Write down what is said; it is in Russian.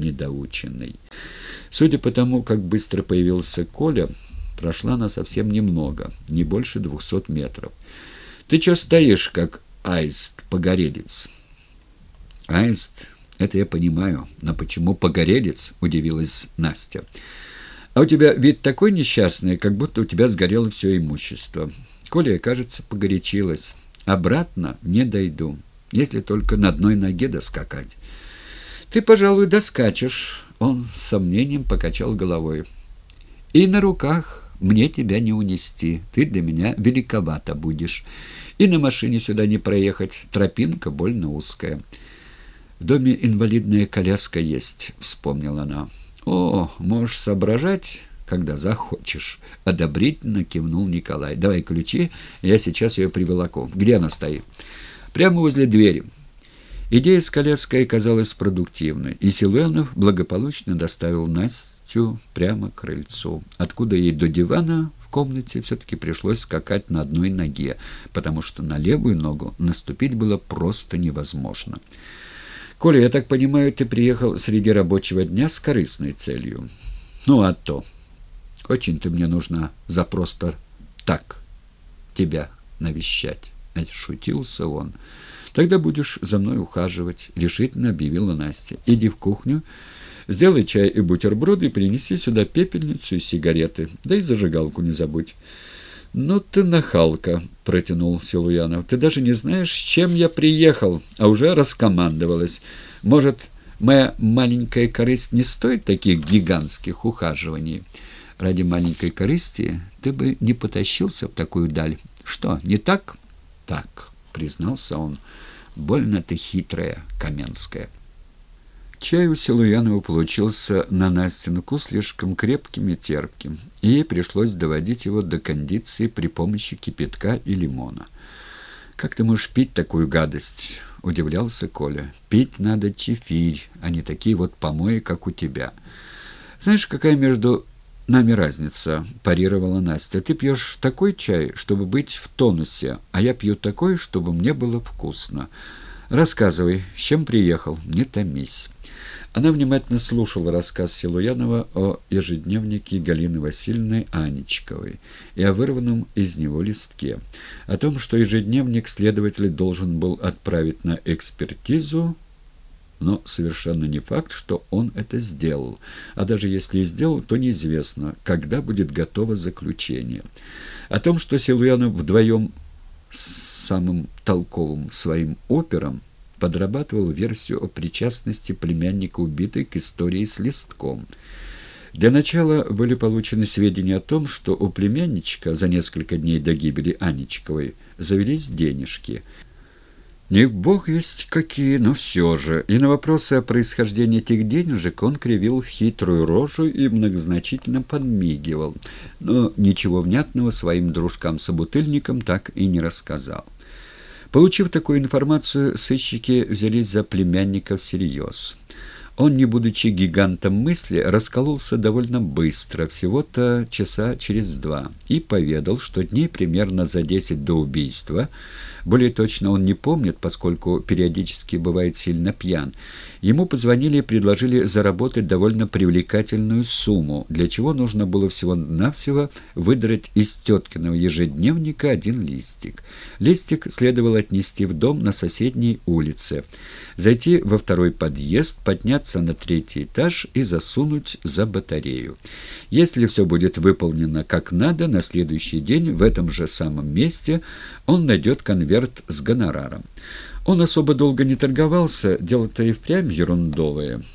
недоученный. Судя по тому, как быстро появился Коля, прошла она совсем немного, не больше двухсот метров. «Ты чё стоишь, как аист-погорелец?» «Аист, это я понимаю, но почему погорелец?» – удивилась Настя. «А у тебя вид такой несчастный, как будто у тебя сгорело все имущество». Коля, кажется, погорячилась. «Обратно не дойду, если только на одной ноге доскакать». «Ты, пожалуй, доскачешь», — он с сомнением покачал головой. «И на руках мне тебя не унести, ты для меня великовато будешь. И на машине сюда не проехать, тропинка больно узкая». «В доме инвалидная коляска есть», — вспомнила она. «О, можешь соображать, когда захочешь», — одобрительно кивнул Николай. «Давай ключи, я сейчас ее приволоку. Где она стоит?» «Прямо возле двери». Идея с коляской оказалась продуктивной, и Силуянов благополучно доставил Настю прямо к крыльцу, откуда ей до дивана в комнате все-таки пришлось скакать на одной ноге, потому что на левую ногу наступить было просто невозможно. «Коля, я так понимаю, ты приехал среди рабочего дня с корыстной целью?» «Ну, а то. Очень ты мне нужна за просто так тебя навещать». Шутился он. «Тогда будешь за мной ухаживать», — решительно объявила Настя. «Иди в кухню, сделай чай и бутерброды и принеси сюда пепельницу и сигареты. Да и зажигалку не забудь». «Ну ты нахалка», — протянул Силуянов. «Ты даже не знаешь, с чем я приехал, а уже раскомандовалась. Может, моя маленькая корысть не стоит таких гигантских ухаживаний? Ради маленькой корысти ты бы не потащился в такую даль. Что, не так?» «Так», — признался он. Больно ты хитрая, Каменская. Чай у Силуянова получился на Настин вкус слишком крепким и терпким, и ей пришлось доводить его до кондиции при помощи кипятка и лимона. «Как ты можешь пить такую гадость?» — удивлялся Коля. «Пить надо чефирь, а не такие вот помои, как у тебя. Знаешь, какая между нами разница?» – парировала Настя. «Ты пьешь такой чай, чтобы быть в тонусе, а я пью такой, чтобы мне было вкусно. Рассказывай, с чем приехал, не томись». Она внимательно слушала рассказ Силуянова о ежедневнике Галины Васильевны Анечковой и о вырванном из него листке, о том, что ежедневник следователь должен был отправить на экспертизу, но совершенно не факт, что он это сделал. А даже если и сделал, то неизвестно, когда будет готово заключение. О том, что Силуянов вдвоем с самым толковым своим опером подрабатывал версию о причастности племянника убитой к истории с листком. Для начала были получены сведения о том, что у племянничка за несколько дней до гибели Анечковой завелись денежки – не бог есть какие, но все же. И на вопросы о происхождении этих денежек он кривил хитрую рожу и многозначительно подмигивал, но ничего внятного своим дружкам-собутыльникам так и не рассказал. Получив такую информацию, сыщики взялись за племянника всерьез. Он, не будучи гигантом мысли, раскололся довольно быстро, всего-то часа через два, и поведал, что дней примерно за десять до убийства – более точно он не помнит, поскольку периодически бывает сильно пьян. Ему позвонили и предложили заработать довольно привлекательную сумму, для чего нужно было всего-навсего выдрать из теткиного ежедневника один листик. Листик следовало отнести в дом на соседней улице, зайти во второй подъезд, подняться на третий этаж и засунуть за батарею. Если все будет выполнено как надо, на следующий день в этом же самом месте он найдет конверт с гонораром. Он особо долго не торговался, дело-то и впрямь ерундовое –